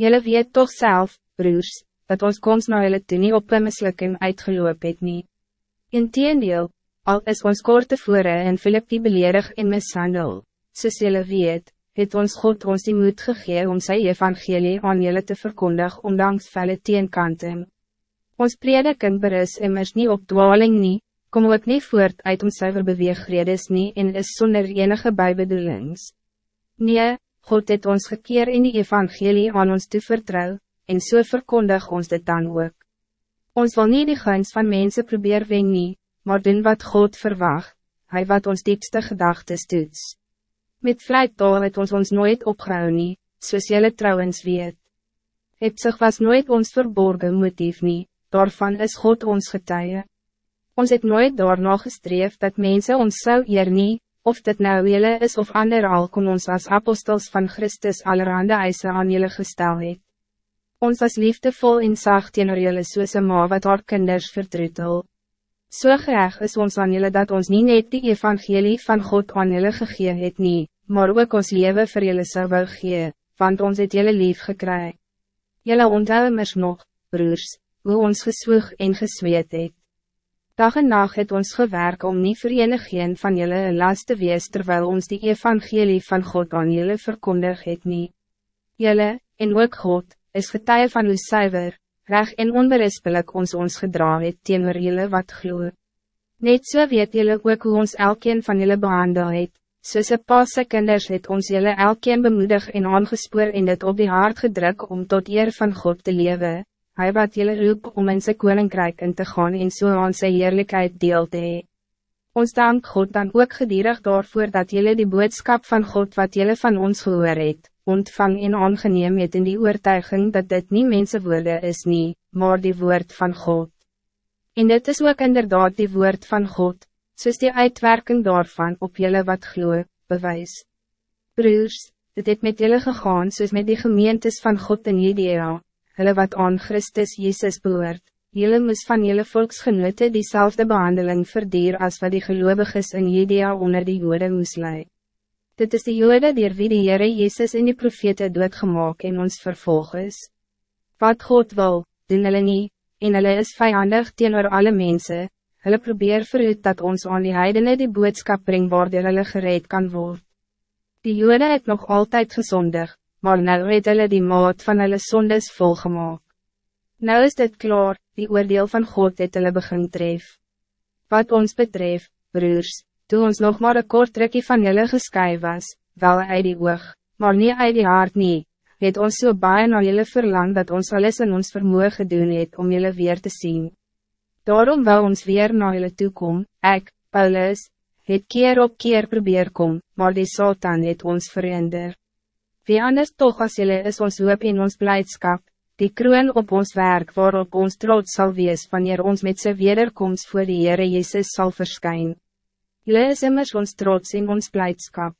Jullie weet toch zelf, broers, dat ons komst na julle toe nie op een mislukking uitgeloop het nie. Inteendeel, al is ons kort tevore en Philippi beledig en mishandel, soos julle weet, het ons God ons die moed gegee om sy evangelie aan julle te verkondig ondanks felle teenkanting. Ons prediking berus immers nie op dwaling nie, kom ook niet voort uit om zuiver beweegredes nie en is zonder enige bijbedoelings. Nee, God het ons gekeer in die evangelie aan ons te vertrouw, en so verkondig ons dit dan ook. Ons wil niet die guns van mensen probeer wen nie, maar doen wat God verwacht, hij wat ons diepste gedagtes toets. Met vlijttaal het ons ons nooit opgehou nie, soos jylle trouwens weet. Hebsig was nooit ons verborgen motief nie, daarvan is God ons getuie. Ons het nooit daarna gestreef dat mensen ons zou eer nie, of dit nou jylle is of ander al kon ons als apostels van Christus allerhande eise aan jylle gestel het. Ons was liefdevol en zacht teenoor jylle soos een ma wat haar kinders verdrietel. So graag is ons aan jylle dat ons niet net die evangelie van God aan jylle gegee het nie, maar ook ons leven vir jylle sou wou gee, want ons het jylle lief gekry. Jylle onthou immers nog, broers, hoe ons geswoeg en gesweet het. Dag en nacht het ons gewerk om niet voor enigeen van jullie een last te wees terwijl ons die evangelie van God aan jullie verkondig het nie. Jullie, en ook God, is getuie van uw suiver, reg en onberispelijk ons ons gedra het teenoor jullie wat gloe. Net so weet jullie ook hoe ons elkeen van jullie behandel het, soos een paase kinders het ons jullie elkeen bemoedig en aangespoor en dit op die hart gedruk om tot eer van God te leven hij wat jullie roep om in zijn koninkrijk in te gaan en so aan sy heerlijkheid deel te hee. Ons dank God dan ook gedierig daarvoor dat jullie die boodschap van God wat jullie van ons gehoor het, ontvang en aangeneem het in die oortuiging dat dit niet mensenwoorde is nie, maar die woord van God. En dit is ook inderdaad die woord van God, soos die uitwerking daarvan op jullie wat gloe, bewys. Broers, dit het met jullie gegaan soos met die gemeentes van God in Judea, hulle wat aan Christus Jezus behoort, julle moes van julle volksgenote diezelfde behandeling verdier als wat die gelovigen in Judea onder die jode moes lei. Dit is de jode dier wie die Heere Jezus in die profete doodgemaak en ons vervolg is. Wat God wil, doen hulle nie, en hulle is vijandig teenoor alle mensen. hulle probeer verhoed dat ons aan die heidene die boodskap bring waardoor hulle gereed kan worden. Die jode het nog altijd gezondig, maar nou het hulle die maat van hulle sondes volgemaak. Nou is dit klaar, die oordeel van God het hulle begin tref. Wat ons betreft, broers, toe ons nog maar een kort trekkie van julle gesky was, wel uit die oog, maar niet uit die hart nie, het ons so baie na julle verlang dat ons alles in ons vermoe gedoen het om julle weer te zien. Daarom wil ons weer na julle toekom, ek, Paulus, het keer op keer probeer kom, maar die Satan het ons verhinder. Wie anders toch als jullie is ons hoop in ons blijdschap, die kroon op ons werk waarop ons trots zal wees wanneer ons met zijn wederkomst voor de Heere Jezus zal verschijnen. Jullie is immers ons trots in ons blijdschap.